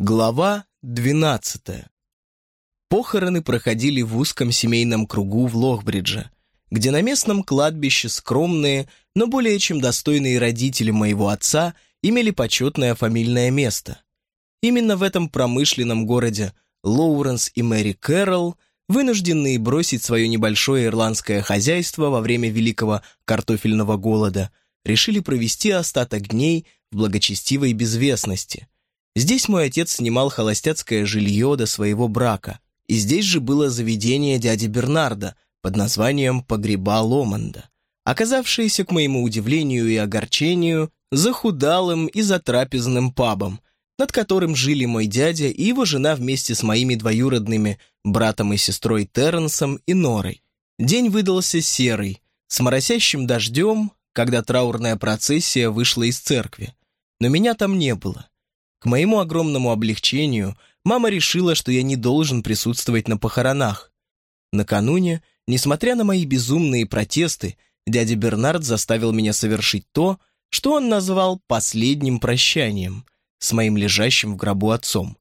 Глава 12. Похороны проходили в узком семейном кругу в Лохбридже, где на местном кладбище скромные, но более чем достойные родители моего отца имели почетное фамильное место. Именно в этом промышленном городе Лоуренс и Мэри Кэрролл, вынужденные бросить свое небольшое ирландское хозяйство во время Великого картофельного голода, решили провести остаток дней в благочестивой безвестности – Здесь мой отец снимал холостяцкое жилье до своего брака, и здесь же было заведение дяди Бернарда под названием «Погреба Ломанда», оказавшееся, к моему удивлению и огорчению, захудалым и затрапезным пабом, над которым жили мой дядя и его жена вместе с моими двоюродными братом и сестрой Терренсом и Норой. День выдался серый, с моросящим дождем, когда траурная процессия вышла из церкви. Но меня там не было. К моему огромному облегчению, мама решила, что я не должен присутствовать на похоронах. Накануне, несмотря на мои безумные протесты, дядя Бернард заставил меня совершить то, что он назвал «последним прощанием» с моим лежащим в гробу отцом.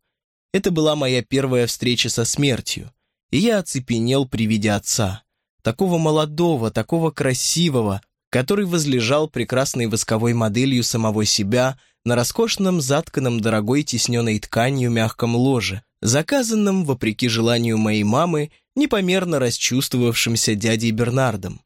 Это была моя первая встреча со смертью, и я оцепенел при виде отца, такого молодого, такого красивого, который возлежал прекрасной восковой моделью самого себя на роскошном, затканном дорогой тисненной тканью мягком ложе, заказанном, вопреки желанию моей мамы, непомерно расчувствовавшимся дядей Бернардом.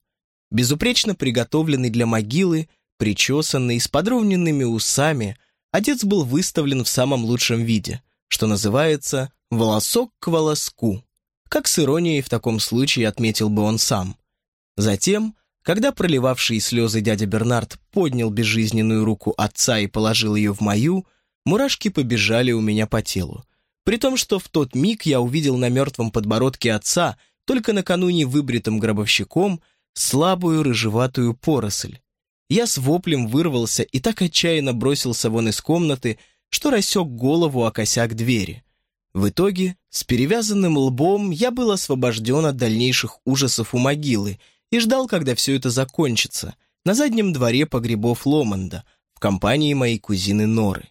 Безупречно приготовленный для могилы, причесанный, с подровненными усами, отец был выставлен в самом лучшем виде, что называется «волосок к волоску», как с иронией в таком случае отметил бы он сам. Затем когда проливавший слезы дядя Бернард поднял безжизненную руку отца и положил ее в мою, мурашки побежали у меня по телу. При том, что в тот миг я увидел на мертвом подбородке отца, только накануне выбритым гробовщиком, слабую рыжеватую поросль. Я с воплем вырвался и так отчаянно бросился вон из комнаты, что рассек голову о косяк двери. В итоге, с перевязанным лбом я был освобожден от дальнейших ужасов у могилы и ждал, когда все это закончится, на заднем дворе погребов Ломанда, в компании моей кузины Норы.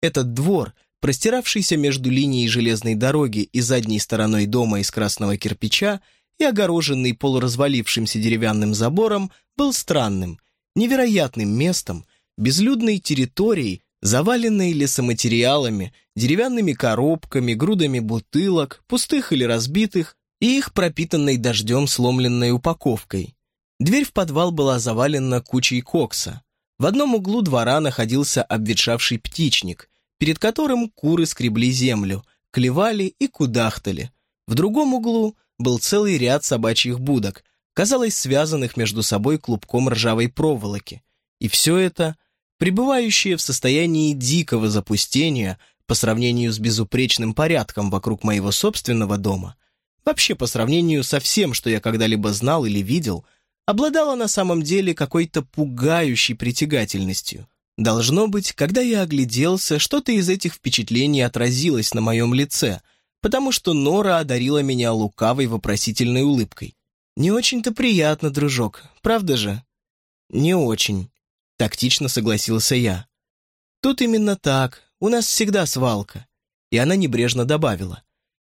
Этот двор, простиравшийся между линией железной дороги и задней стороной дома из красного кирпича и огороженный полуразвалившимся деревянным забором, был странным, невероятным местом, безлюдной территорией, заваленной лесоматериалами, деревянными коробками, грудами бутылок, пустых или разбитых, и их пропитанной дождем сломленной упаковкой. Дверь в подвал была завалена кучей кокса. В одном углу двора находился обветшавший птичник, перед которым куры скребли землю, клевали и кудахтали. В другом углу был целый ряд собачьих будок, казалось, связанных между собой клубком ржавой проволоки. И все это, пребывающее в состоянии дикого запустения по сравнению с безупречным порядком вокруг моего собственного дома, вообще по сравнению со всем, что я когда-либо знал или видел, обладала на самом деле какой-то пугающей притягательностью. Должно быть, когда я огляделся, что-то из этих впечатлений отразилось на моем лице, потому что Нора одарила меня лукавой вопросительной улыбкой. «Не очень-то приятно, дружок, правда же?» «Не очень», — тактично согласился я. «Тут именно так, у нас всегда свалка». И она небрежно добавила.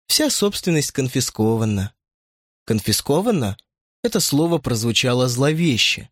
Вся собственность конфискована. Конфискована? Это слово прозвучало зловеще.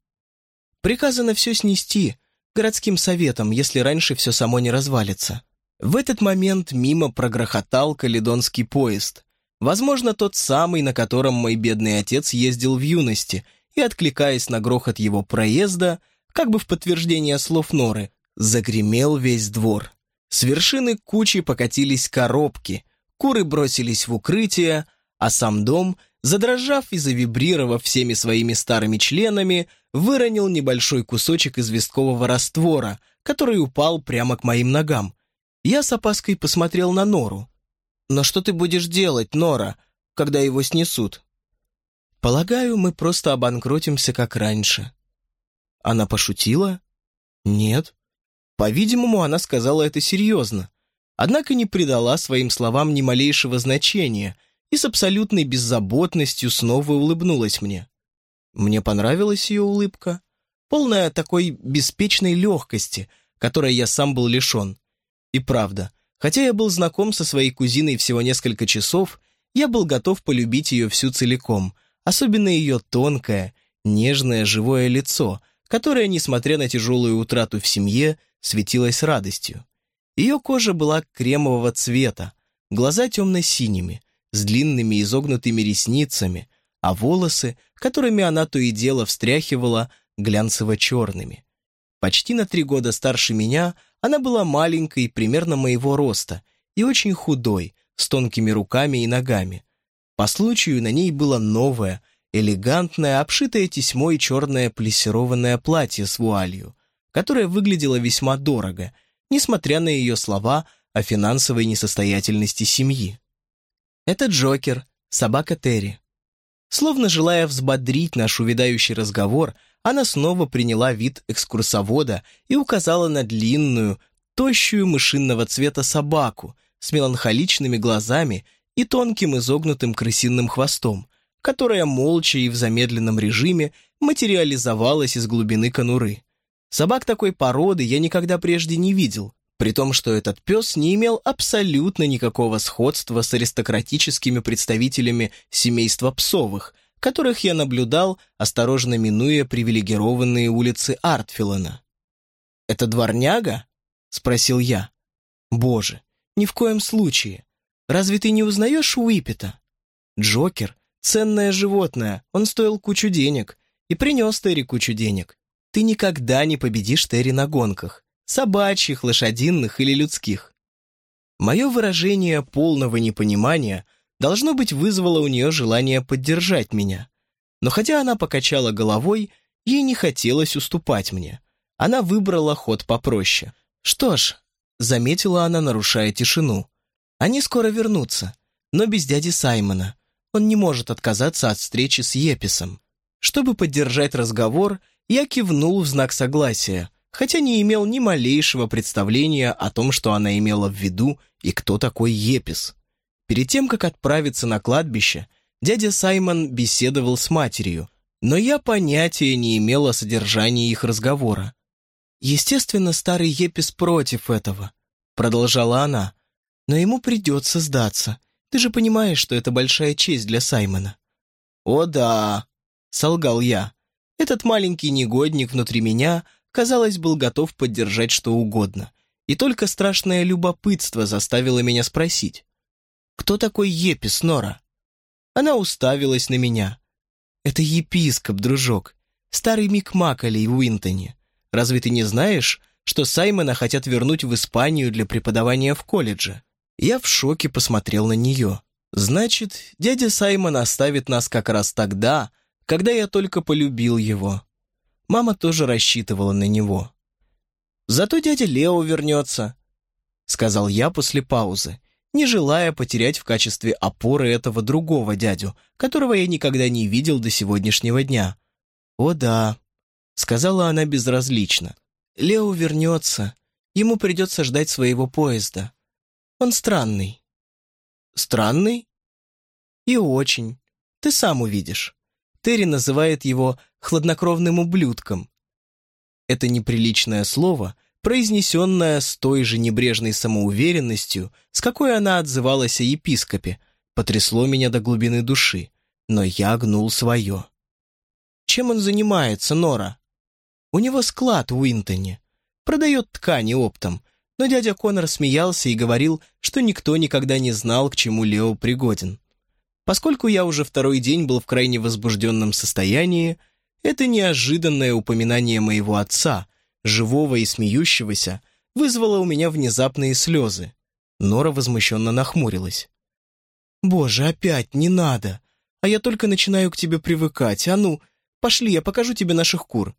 Приказано все снести, городским советом, если раньше все само не развалится. В этот момент мимо прогрохотал каледонский поезд. Возможно, тот самый, на котором мой бедный отец ездил в юности, и, откликаясь на грохот его проезда, как бы в подтверждение слов Норы, загремел весь двор. С вершины кучи покатились коробки, Куры бросились в укрытие, а сам дом, задрожав и завибрировав всеми своими старыми членами, выронил небольшой кусочек известкового раствора, который упал прямо к моим ногам. Я с опаской посмотрел на Нору. «Но что ты будешь делать, Нора, когда его снесут?» «Полагаю, мы просто обанкротимся, как раньше». Она пошутила? Нет. По-видимому, она сказала это серьезно однако не придала своим словам ни малейшего значения и с абсолютной беззаботностью снова улыбнулась мне. Мне понравилась ее улыбка, полная такой беспечной легкости, которой я сам был лишен. И правда, Хотя я был знаком со своей кузиной всего несколько часов, я был готов полюбить ее всю целиком, особенно ее тонкое, нежное, живое лицо, которое, несмотря на тяжелую утрату в семье, светилось радостью. Ее кожа была кремового цвета, глаза темно-синими, с длинными изогнутыми ресницами, а волосы, которыми она то и дело встряхивала, глянцево-черными. Почти на три года старше меня она была маленькой, примерно моего роста, и очень худой, с тонкими руками и ногами. По случаю на ней было новое, элегантное, обшитое тесьмой черное плессированное платье с вуалью, которое выглядело весьма дорого, несмотря на ее слова о финансовой несостоятельности семьи. Это Джокер, собака Терри. Словно желая взбодрить наш увядающий разговор, она снова приняла вид экскурсовода и указала на длинную, тощую мышинного цвета собаку с меланхоличными глазами и тонким изогнутым крысиным хвостом, которая молча и в замедленном режиме материализовалась из глубины конуры. Собак такой породы я никогда прежде не видел, при том, что этот пес не имел абсолютно никакого сходства с аристократическими представителями семейства псовых, которых я наблюдал, осторожно минуя привилегированные улицы Артфилана. «Это дворняга?» — спросил я. «Боже, ни в коем случае. Разве ты не узнаешь Уипета? Джокер — ценное животное, он стоил кучу денег и принес Терри кучу денег. Ты никогда не победишь Терри на гонках, собачьих, лошадиных или людских. Мое выражение полного непонимания должно быть вызвало у нее желание поддержать меня. Но хотя она покачала головой, ей не хотелось уступать мне. Она выбрала ход попроще. «Что ж», — заметила она, нарушая тишину, они скоро вернутся, но без дяди Саймона. Он не может отказаться от встречи с Еписом. Чтобы поддержать разговор, я кивнул в знак согласия, хотя не имел ни малейшего представления о том, что она имела в виду и кто такой Епис. Перед тем, как отправиться на кладбище, дядя Саймон беседовал с матерью, но я понятия не имел о содержании их разговора. «Естественно, старый Епис против этого», — продолжала она но ему придется сдаться. Ты же понимаешь, что это большая честь для Саймона». «О да», — солгал я. Этот маленький негодник внутри меня, казалось, был готов поддержать что угодно. И только страшное любопытство заставило меня спросить. «Кто такой Епис, Нора?» Она уставилась на меня. «Это епископ, дружок. Старый Мик Макалей в Уинтоне. Разве ты не знаешь, что Саймона хотят вернуть в Испанию для преподавания в колледже?» Я в шоке посмотрел на нее. Значит, дядя Саймон оставит нас как раз тогда, когда я только полюбил его. Мама тоже рассчитывала на него. «Зато дядя Лео вернется», — сказал я после паузы, не желая потерять в качестве опоры этого другого дядю, которого я никогда не видел до сегодняшнего дня. «О да», — сказала она безразлично. «Лео вернется. Ему придется ждать своего поезда. Он странный». «Странный?» «И очень. Ты сам увидишь. Терри называет его хладнокровным ублюдком. Это неприличное слово, произнесенное с той же небрежной самоуверенностью, с какой она отзывалась о епископе, потрясло меня до глубины души, но я гнул свое. Чем он занимается, Нора? У него склад в Уинтоне. Продает ткани оптом, но дядя Конор смеялся и говорил, что никто никогда не знал, к чему Лео пригоден. Поскольку я уже второй день был в крайне возбужденном состоянии, это неожиданное упоминание моего отца, живого и смеющегося, вызвало у меня внезапные слезы. Нора возмущенно нахмурилась. «Боже, опять не надо! А я только начинаю к тебе привыкать. А ну, пошли, я покажу тебе наших кур.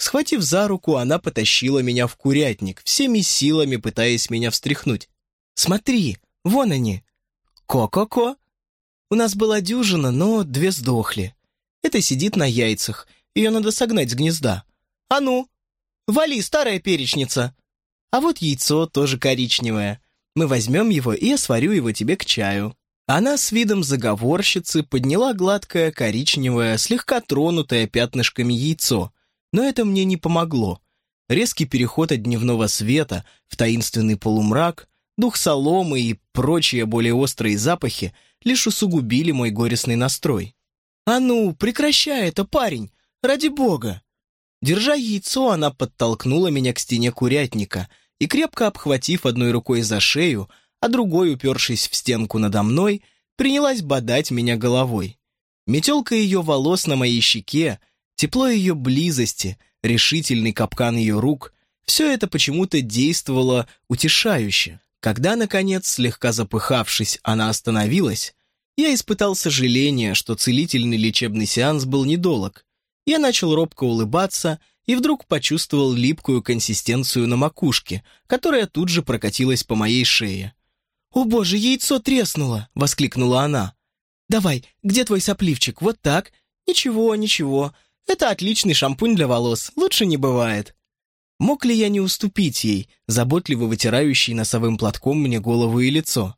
Схватив за руку, она потащила меня в курятник, всеми силами пытаясь меня встряхнуть. «Смотри, вон они!» «Ко-ко-ко!» У нас была дюжина, но две сдохли. Это сидит на яйцах, ее надо согнать с гнезда. «А ну! Вали, старая перечница!» А вот яйцо тоже коричневое. Мы возьмем его, и я сварю его тебе к чаю. Она с видом заговорщицы подняла гладкое коричневое, слегка тронутое пятнышками яйцо — но это мне не помогло. Резкий переход от дневного света в таинственный полумрак дух соломы и прочие более острые запахи лишь усугубили мой горестный настрой. «А ну, прекращай это, парень! Ради бога!» Держа яйцо, она подтолкнула меня к стене курятника и, крепко обхватив одной рукой за шею, а другой, упершись в стенку надо мной, принялась бодать меня головой. Метелка ее волос на моей щеке, тепло ее близости, решительный капкан ее рук — все это почему-то действовало утешающе. Когда, наконец, слегка запыхавшись, она остановилась, я испытал сожаление, что целительный лечебный сеанс был недолог. Я начал робко улыбаться и вдруг почувствовал липкую консистенцию на макушке, которая тут же прокатилась по моей шее. «О боже, яйцо треснуло!» — воскликнула она. «Давай, где твой сопливчик? Вот так? Ничего, ничего. Это отличный шампунь для волос, лучше не бывает». Мог ли я не уступить ей, заботливо вытирающей носовым платком мне голову и лицо?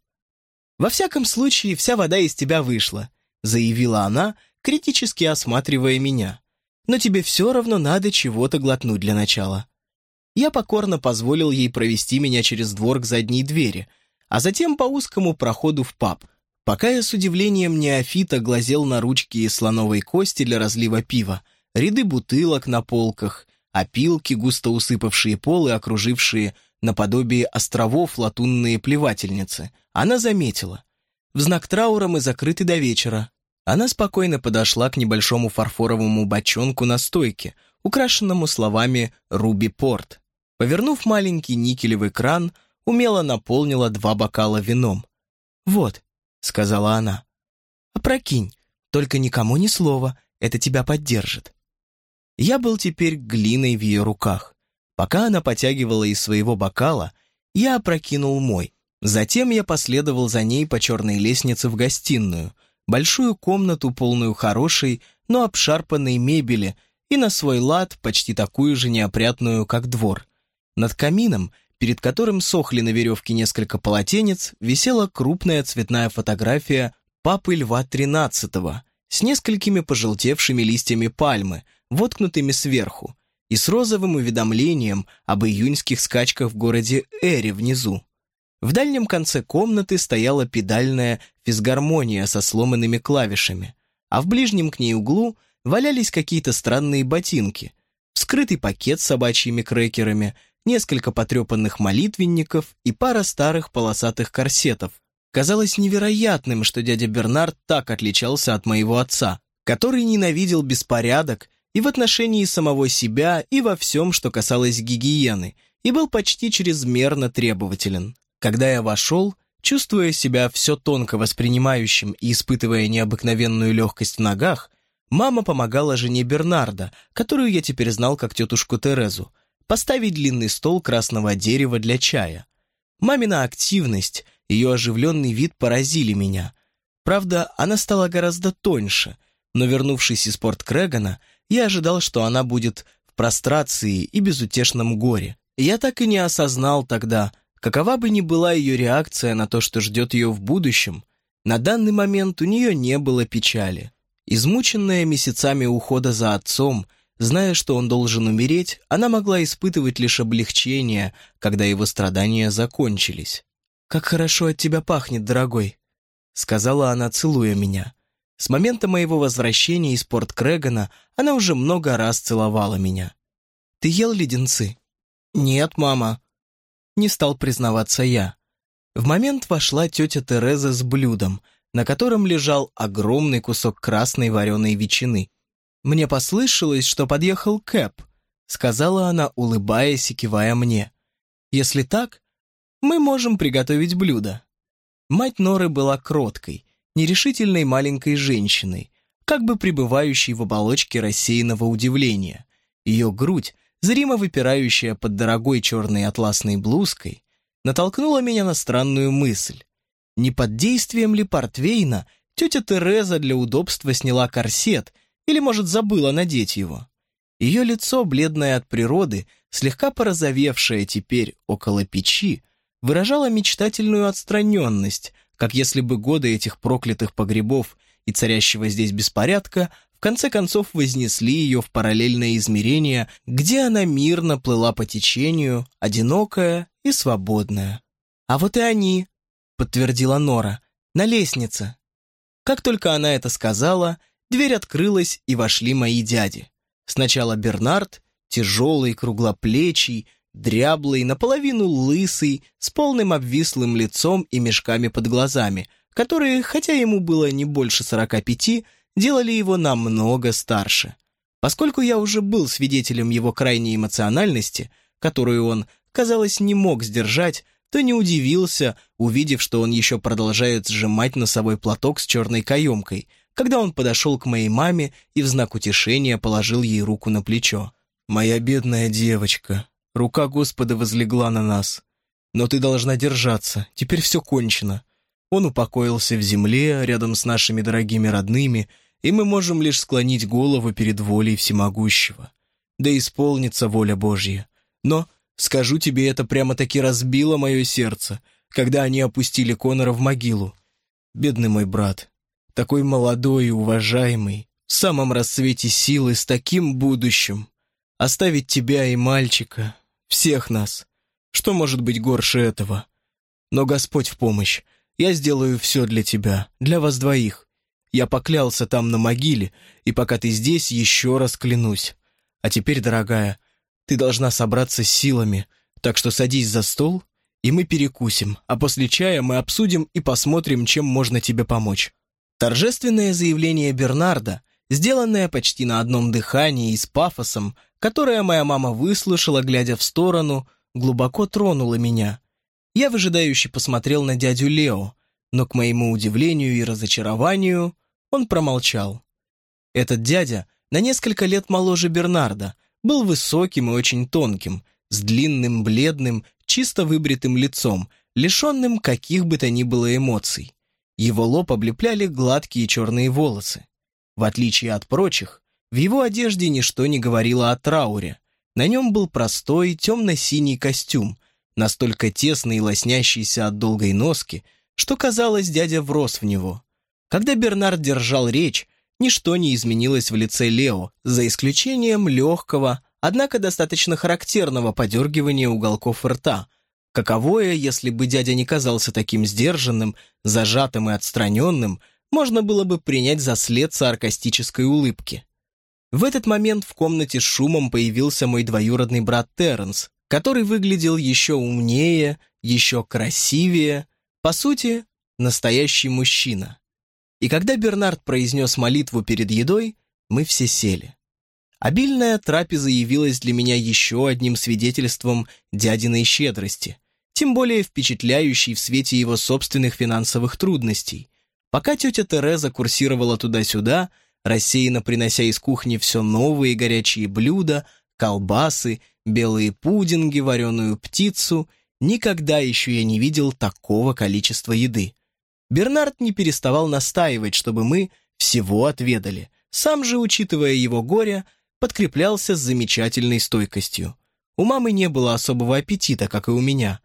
«Во всяком случае, вся вода из тебя вышла», заявила она, критически осматривая меня. «Но тебе все равно надо чего-то глотнуть для начала». Я покорно позволил ей провести меня через двор к задней двери, а затем по узкому проходу в паб. Пока я с удивлением неофита глазел на ручки из слоновой кости для разлива пива, ряды бутылок на полках, опилки, густо усыпавшие пол и окружившие наподобие островов латунные плевательницы. Она заметила. В знак траура мы закрыты до вечера. Она спокойно подошла к небольшому фарфоровому бочонку на стойке, украшенному словами «Руби Порт». Повернув маленький никелевый кран, умело наполнила два бокала вином. «Вот», — сказала она, — «опрокинь, только никому ни слова, это тебя поддержит». Я был теперь глиной в ее руках. Пока она потягивала из своего бокала, я опрокинул мой. Затем я последовал за ней по черной лестнице в гостиную, большую комнату, полную хорошей, но обшарпанной мебели, и на свой лад почти такую же неопрятную, как двор. Над камином, перед которым сохли на веревке несколько полотенец, висела крупная цветная фотография папы Льва XIII с несколькими пожелтевшими листьями пальмы, воткнутыми сверху, и с розовым уведомлением об июньских скачках в городе Эре внизу. В дальнем конце комнаты стояла педальная физгармония со сломанными клавишами, а в ближнем к ней углу валялись какие-то странные ботинки, вскрытый пакет с собачьими крекерами, несколько потрепанных молитвенников и пара старых полосатых корсетов. Казалось невероятным, что дядя Бернард так отличался от моего отца, который ненавидел беспорядок и в отношении самого себя, и во всем, что касалось гигиены, и был почти чрезмерно требователен. Когда я вошел, чувствуя себя все тонко воспринимающим и испытывая необыкновенную легкость в ногах, мама помогала жене Бернарда, которую я теперь знал как тетушку Терезу, поставить длинный стол красного дерева для чая. Мамина активность, ее оживленный вид поразили меня. Правда, она стала гораздо тоньше, но, вернувшись из порт Крэгана, я ожидал, что она будет в прострации и безутешном горе. Я так и не осознал тогда, какова бы ни была ее реакция на то, что ждет ее в будущем, на данный момент у нее не было печали. Измученная месяцами ухода за отцом, зная, что он должен умереть, она могла испытывать лишь облегчение, когда его страдания закончились. «Как хорошо от тебя пахнет, дорогой», — сказала она, целуя меня. С момента моего возвращения из порт Крэгана она уже много раз целовала меня. «Ты ел леденцы?» «Нет, мама». Не стал признаваться я. В момент вошла тетя Тереза с блюдом, на котором лежал огромный кусок красной вареной ветчины. «Мне послышалось, что подъехал Кэп», — сказала она, улыбаясь и кивая мне. «Если так, мы можем приготовить блюдо». Мать Норы была кроткой, нерешительной маленькой женщиной, как бы пребывающей в оболочке рассеянного удивления. Ее грудь, зримо выпирающая под дорогой черной атласной блузкой, натолкнула меня на странную мысль. Не под действием ли портвейна тетя Тереза для удобства сняла корсет или, может, забыла надеть его? Ее лицо, бледное от природы, слегка порозовевшее теперь около печи, выражало мечтательную отстраненность, как если бы годы этих проклятых погребов и царящего здесь беспорядка в конце концов вознесли ее в параллельное измерение, где она мирно плыла по течению, одинокая и свободная. «А вот и они», — подтвердила Нора, — «на лестнице». Как только она это сказала, дверь открылась, и вошли мои дяди. Сначала Бернард, тяжелый, круглоплечий, дряблый, наполовину лысый, с полным обвислым лицом и мешками под глазами, которые, хотя ему было не больше сорока пяти, делали его намного старше. Поскольку я уже был свидетелем его крайней эмоциональности, которую он, казалось, не мог сдержать, то не удивился, увидев, что он еще продолжает сжимать носовой платок с черной каемкой, когда он подошел к моей маме и в знак утешения положил ей руку на плечо. «Моя бедная девочка, рука Господа возлегла на нас. Но ты должна держаться, теперь все кончено. Он упокоился в земле рядом с нашими дорогими родными, и мы можем лишь склонить голову перед волей всемогущего. Да исполнится воля Божья. Но Скажу тебе, это прямо-таки разбило мое сердце, когда они опустили Конора в могилу. Бедный мой брат, такой молодой и уважаемый, в самом расцвете силы, с таким будущим. Оставить тебя и мальчика, всех нас. Что может быть горше этого? Но Господь в помощь. Я сделаю все для тебя, для вас двоих. Я поклялся там на могиле, и пока ты здесь, еще раз клянусь. А теперь, дорогая, ты должна собраться с силами, так что садись за стол, и мы перекусим, а после чая мы обсудим и посмотрим, чем можно тебе помочь». Торжественное заявление Бернарда, сделанное почти на одном дыхании и с пафосом, которое моя мама выслушала, глядя в сторону, глубоко тронуло меня. Я выжидающе посмотрел на дядю Лео, но, к моему удивлению и разочарованию, он промолчал. Этот дядя на несколько лет моложе Бернарда, был высоким и очень тонким, с длинным, бледным, чисто выбритым лицом, лишенным каких бы то ни было эмоций. Его лоб облепляли гладкие черные волосы. В отличие от прочих, в его одежде ничто не говорило о трауре. На нем был простой темно-синий костюм, настолько тесный и лоснящийся от долгой носки, что, казалось, дядя врос в него. Когда Бернард держал речь, ничто не изменилось в лице Лео, за исключением легкого, однако достаточно характерного подергивания уголков рта, каковое, если бы дядя не казался таким сдержанным, зажатым и отстраненным, можно было бы принять за след саркастической улыбки. В этот момент в комнате с шумом появился мой двоюродный брат Терренс, который выглядел еще умнее, еще красивее, по сути, настоящий мужчина. И когда Бернард произнес молитву перед едой, мы все сели. Обильная трапеза явилась для меня еще одним свидетельством дядиной щедрости, тем более впечатляющей в свете его собственных финансовых трудностей. Пока тетя Тереза курсировала туда-сюда, рассеянно принося из кухни все новые горячие блюда, колбасы, белые пудинги, вареную птицу, никогда еще я не видел такого количества еды. Бернард не переставал настаивать, чтобы мы всего отведали. Сам же, учитывая его горе, подкреплялся с замечательной стойкостью. У мамы не было особого аппетита, как и у меня.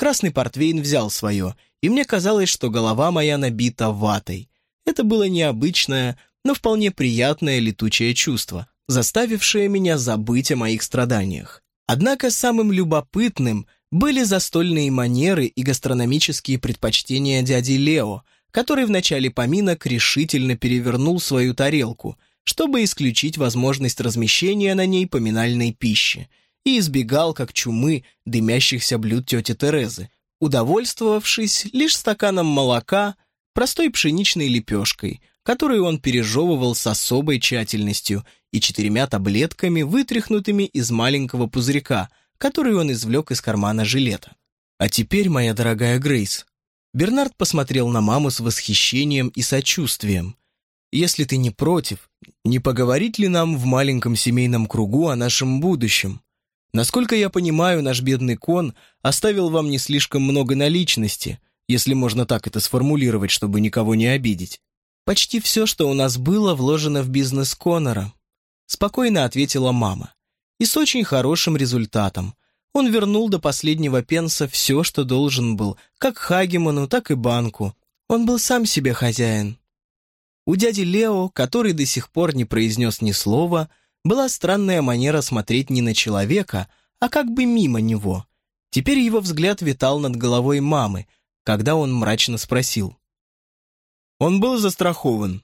Красный портвейн взял свое, и мне казалось, что голова моя набита ватой. Это было необычное, но вполне приятное летучее чувство, заставившее меня забыть о моих страданиях. Однако самым любопытным — были застольные манеры и гастрономические предпочтения дяди Лео, который в начале поминок решительно перевернул свою тарелку, чтобы исключить возможность размещения на ней поминальной пищи, и избегал, как чумы, дымящихся блюд тети Терезы, удовольствовавшись лишь стаканом молока, простой пшеничной лепешкой, которую он пережевывал с особой тщательностью, и четырьмя таблетками, вытряхнутыми из маленького пузырька – который он извлек из кармана жилета. «А теперь, моя дорогая Грейс...» Бернард посмотрел на маму с восхищением и сочувствием. «Если ты не против, не поговорить ли нам в маленьком семейном кругу о нашем будущем? Насколько я понимаю, наш бедный кон оставил вам не слишком много наличности, если можно так это сформулировать, чтобы никого не обидеть. Почти все, что у нас было, вложено в бизнес Конора», спокойно ответила мама и с очень хорошим результатом. Он вернул до последнего пенса все, что должен был, как Хагеману, так и банку. Он был сам себе хозяин. У дяди Лео, который до сих пор не произнес ни слова, была странная манера смотреть не на человека, а как бы мимо него. Теперь его взгляд витал над головой мамы, когда он мрачно спросил. «Он был застрахован?»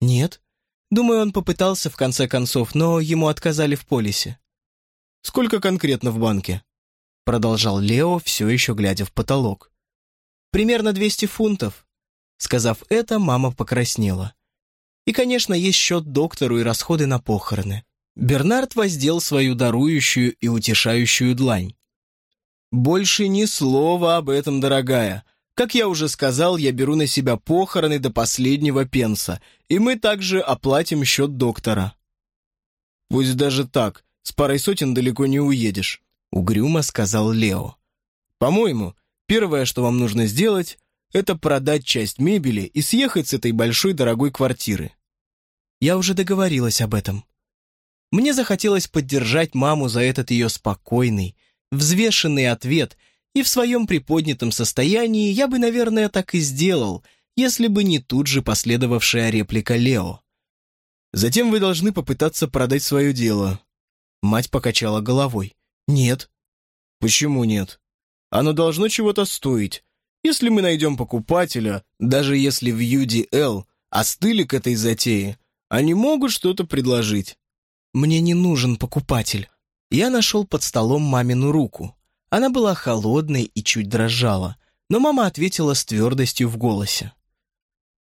«Нет. Думаю, он попытался в конце концов, но ему отказали в полисе». «Сколько конкретно в банке?» Продолжал Лео, все еще глядя в потолок. «Примерно 200 фунтов». Сказав это, мама покраснела. И, конечно, есть счет доктору и расходы на похороны. Бернард воздел свою дарующую и утешающую длань. «Больше ни слова об этом, дорогая. Как я уже сказал, я беру на себя похороны до последнего пенса, и мы также оплатим счет доктора». «Пусть даже так, с парой сотен далеко не уедешь», — угрюмо сказал Лео. «По-моему, первое, что вам нужно сделать, это продать часть мебели и съехать с этой большой дорогой квартиры. Я уже договорилась об этом. Мне захотелось поддержать маму за этот ее спокойный, взвешенный ответ, и в своем приподнятом состоянии я бы, наверное, так и сделал, если бы не тут же последовавшая реплика Лео. Затем вы должны попытаться продать свое дело. Мать покачала головой. Нет. Почему нет? Оно должно чего-то стоить. Если мы найдем покупателя, даже если в UDL остыли к этой затее, они могут что-то предложить. Мне не нужен покупатель. Я нашел под столом мамину руку. Она была холодной и чуть дрожала, но мама ответила с твердостью в голосе.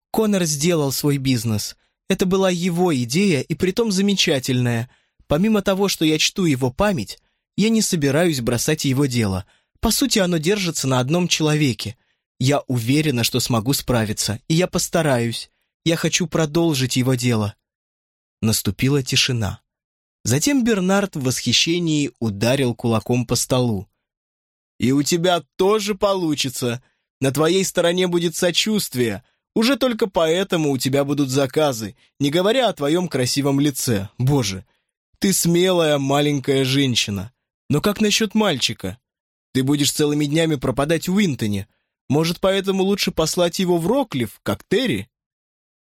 Конор сделал свой бизнес. Это была его идея, и притом замечательная. Помимо того, что я чту его память, я не собираюсь бросать его дело. По сути, оно держится на одном человеке. Я уверена, что смогу справиться, и я постараюсь. Я хочу продолжить его дело». Наступила тишина. Затем Бернард в восхищении ударил кулаком по столу. «И у тебя тоже получится. На твоей стороне будет сочувствие. Уже только поэтому у тебя будут заказы, не говоря о твоем красивом лице. Боже, ты смелая маленькая женщина. Но как насчет мальчика? Ты будешь целыми днями пропадать в Уинтоне, может, поэтому лучше послать его в Роклиф, как Терри?»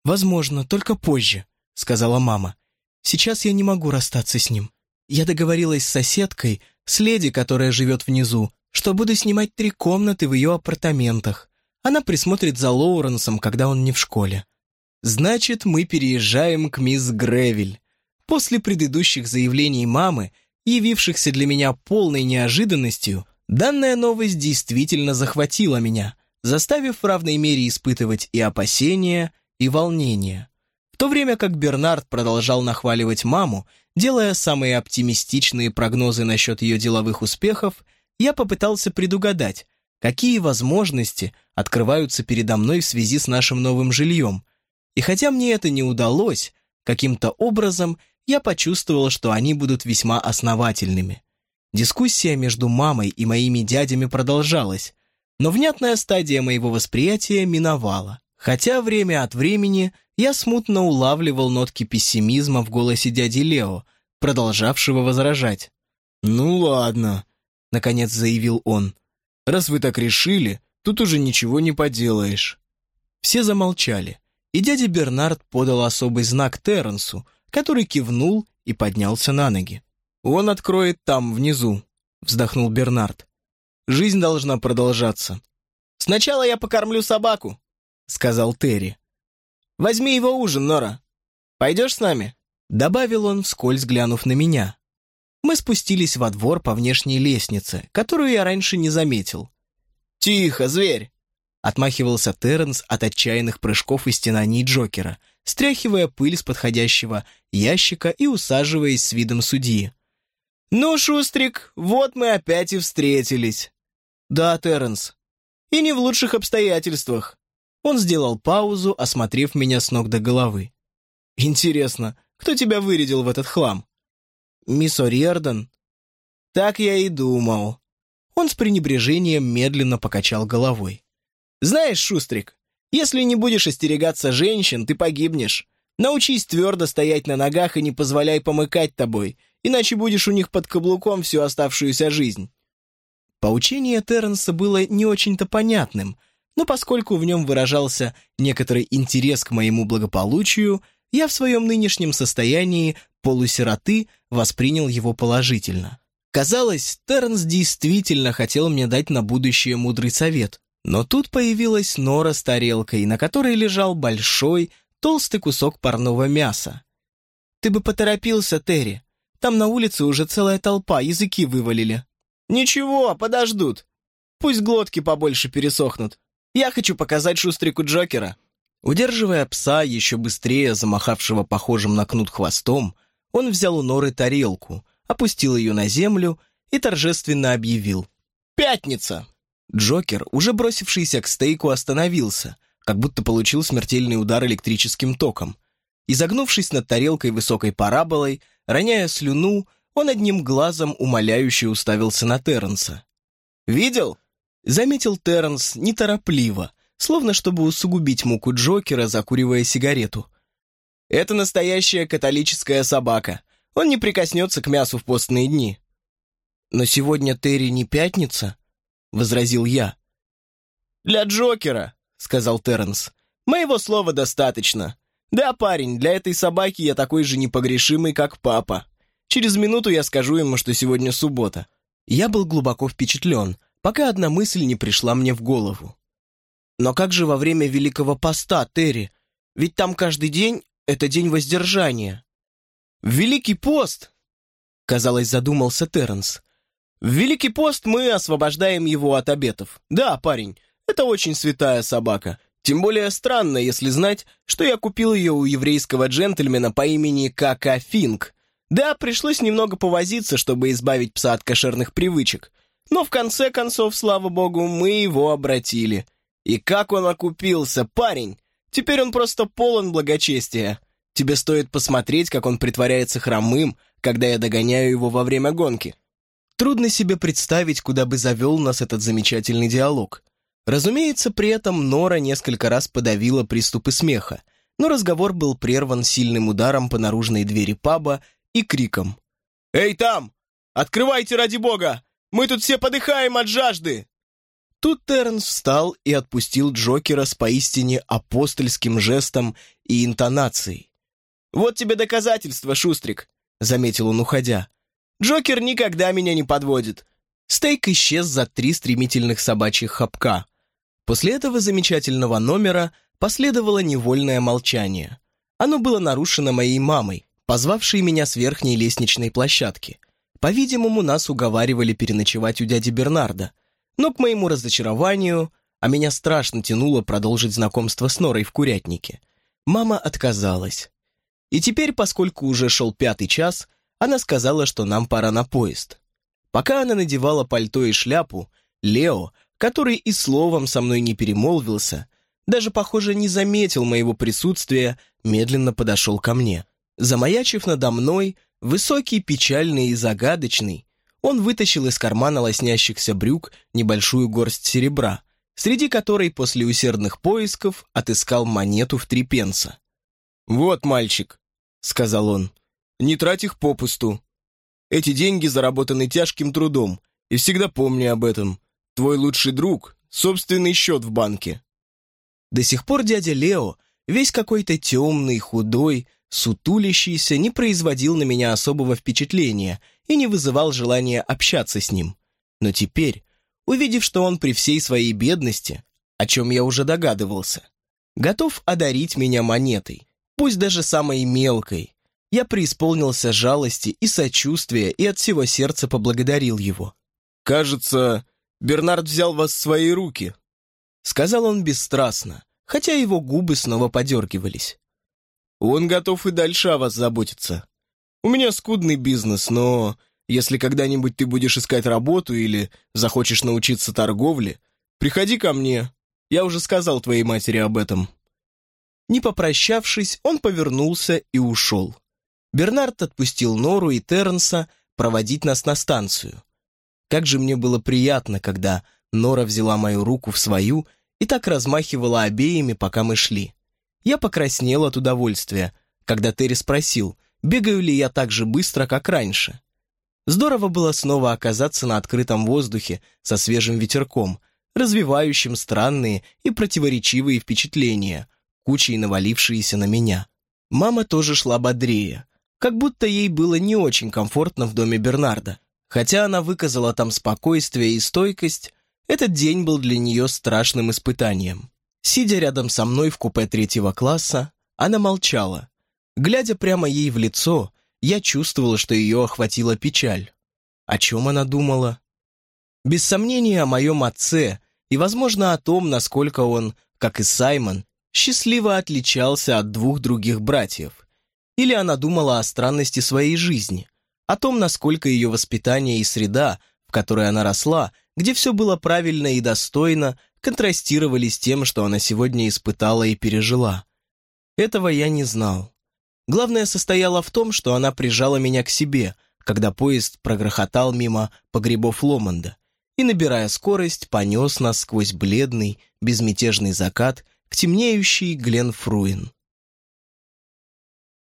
«Возможно, только позже», — сказала мама. «Сейчас я не могу расстаться с ним. Я договорилась с соседкой, с леди, которая живет внизу, что буду снимать три комнаты в ее апартаментах. Она присмотрит за Лоуренсом, когда он не в школе. Значит, мы переезжаем к мисс Гревель. После предыдущих заявлений мамы, явившихся для меня полной неожиданностью, Данная новость действительно захватила меня, заставив в равной мере испытывать и опасения, и волнение. В то время как Бернард продолжал нахваливать маму, делая самые оптимистичные прогнозы насчет ее деловых успехов, я попытался предугадать, какие возможности открываются передо мной в связи с нашим новым жильем. И хотя мне это не удалось, каким-то образом я почувствовал, что они будут весьма основательными. Дискуссия между мамой и моими дядями продолжалась, но внятная стадия моего восприятия миновала. Хотя время от времени я смутно улавливал нотки пессимизма в голосе дяди Лео, продолжавшего возражать. «Ну ладно», — наконец заявил он. «Раз вы так решили, тут уже ничего не поделаешь». Все замолчали, и дядя Бернард подал особый знак Терренсу, который кивнул и поднялся на ноги. «Он откроет там, внизу», — вздохнул Бернард. «Жизнь должна продолжаться». «Сначала я покормлю собаку», — сказал Терри. «Возьми его ужин, Нора. Пойдешь с нами?» Добавил он, вскользь глянув на меня. Мы спустились во двор по внешней лестнице, которую я раньше не заметил. «Тихо, зверь!» Отмахивался Терренс от отчаянных прыжков и стенаний Джокера, стряхивая пыль с подходящего ящика и усаживаясь с видом судьи. «Ну, Шустрик, вот мы опять и встретились». «Да, Терренс. И не в лучших обстоятельствах». Он сделал паузу, осмотрев меня с ног до головы. «Интересно, кто тебя вырядил в этот хлам?» «Мисс О'Риордан». «Так я и думал». Он с пренебрежением медленно покачал головой. «Знаешь, Шустрик, если не будешь остерегаться женщин, ты погибнешь. Научись твердо стоять на ногах и не позволяй помыкать тобой, иначе будешь у них под каблуком всю оставшуюся жизнь». Поучение Терренса было не очень-то понятным, но поскольку в нем выражался некоторый интерес к моему благополучию, я в своем нынешнем состоянии полусироты воспринял его положительно. Казалось, Тернс действительно хотел мне дать на будущее мудрый совет. Но тут появилась нора с тарелкой, на которой лежал большой, толстый кусок парного мяса. «Ты бы поторопился, Терри. Там на улице уже целая толпа, языки вывалили». «Ничего, подождут. Пусть глотки побольше пересохнут. Я хочу показать шустрику Джокера». Удерживая пса, еще быстрее замахавшего похожим на кнут хвостом, он взял у норы тарелку, опустил ее на землю и торжественно объявил. «Пятница!» Джокер, уже бросившийся к стейку, остановился, как будто получил смертельный удар электрическим током. Изогнувшись над тарелкой высокой параболой, роняя слюну, он одним глазом умоляюще уставился на Терренса. «Видел?» — заметил Терренс неторопливо, словно чтобы усугубить муку Джокера, закуривая сигарету. «Это настоящая католическая собака. Он не прикоснется к мясу в постные дни». «Но сегодня Терри не пятница», — возразил я. «Для Джокера», — сказал Терренс. «Моего слова достаточно. Да, парень, для этой собаки я такой же непогрешимый, как папа. Через минуту я скажу ему, что сегодня суббота». Я был глубоко впечатлен, пока одна мысль не пришла мне в голову. «Но как же во время Великого Поста, Терри? Ведь там каждый день — это день воздержания». «В Великий пост!» — казалось, задумался Терренс. В Великий пост мы освобождаем его от обетов. Да, парень, это очень святая собака. Тем более странно, если знать, что я купил ее у еврейского джентльмена по имени Кака Финк. Да, пришлось немного повозиться, чтобы избавить пса от кошерных привычек. Но в конце концов, слава богу, мы его обратили. И как он окупился, парень! Теперь он просто полон благочестия. Тебе стоит посмотреть, как он притворяется хромым, когда я догоняю его во время гонки. Трудно себе представить, куда бы завел нас этот замечательный диалог. Разумеется, при этом Нора несколько раз подавила приступы смеха, но разговор был прерван сильным ударом по наружной двери паба и криком. «Эй, там! Открывайте ради бога! Мы тут все подыхаем от жажды!» Тут Терренс встал и отпустил Джокера с поистине апостольским жестом и интонацией. «Вот тебе доказательство, Шустрик», — заметил он, уходя. Джокер никогда меня не подводит. Стейк исчез за три стремительных собачьих хапка. После этого замечательного номера последовало невольное молчание. Оно было нарушено моей мамой, позвавшей меня с верхней лестничной площадки. По-видимому, нас уговаривали переночевать у дяди Бернарда. Но, к моему разочарованию, а меня страшно тянуло продолжить знакомство с Норой в курятнике, мама отказалась. И теперь, поскольку уже шел пятый час, она сказала, что нам пора на поезд. Пока она надевала пальто и шляпу, Лео, который и словом со мной не перемолвился, даже, похоже, не заметил моего присутствия, медленно подошел ко мне. Замаячив надо мной, высокий, печальный и загадочный, он вытащил из кармана лоснящихся брюк небольшую горсть серебра, среди которой после усердных поисков отыскал монету в три пенса. «Вот, мальчик», — сказал он, не трать их попусту. Эти деньги заработаны тяжким трудом, и всегда помни об этом. Твой лучший друг — собственный счет в банке». До сих пор дядя Лео, весь какой-то темный, худой, сутулящийся, не производил на меня особого впечатления и не вызывал желания общаться с ним. Но теперь, увидев, что он при всей своей бедности, о чем я уже догадывался, готов одарить меня монетой, пусть даже самой мелкой, я преисполнился жалости и сочувствия и от всего сердца поблагодарил его. «Кажется, Бернард взял вас в свои руки», — сказал он бесстрастно, хотя его губы снова подергивались. «Он готов и дальше о вас заботиться. У меня скудный бизнес, но если когда-нибудь ты будешь искать работу или захочешь научиться торговле, приходи ко мне. Я уже сказал твоей матери об этом». Не попрощавшись, он повернулся и ушел. Бернард отпустил Нору и Терренса проводить нас на станцию. Как же мне было приятно, когда Нора взяла мою руку в свою и так размахивала обеими, пока мы шли. Я покраснел от удовольствия, когда Терри спросил, бегаю ли я так же быстро, как раньше. Здорово было снова оказаться на открытом воздухе со свежим ветерком, развивающим странные и противоречивые впечатления, кучей навалившиеся на меня. Мама тоже шла бодрее, как будто ей было не очень комфортно в доме Бернарда. Хотя она выказала там спокойствие и стойкость, этот день был для нее страшным испытанием. Сидя рядом со мной в купе третьего класса, она молчала. Глядя прямо ей в лицо, я чувствовала, что ее охватила печаль. О чем она думала? Без сомнения о моем отце и, возможно, о том, насколько он, как и Саймон, счастливо отличался от двух других братьев. Или она думала о странности своей жизни, о том, насколько ее воспитание и среда, в которой она росла, где все было правильно и достойно, контрастировали с тем, что она сегодня испытала и пережила. Этого я не знал. Главное состояло в том, что она прижала меня к себе, когда поезд прогрохотал мимо погребов Ломанда и, набирая скорость, понес нас сквозь бледный, безмятежный закат к темнеющей Гленфруин.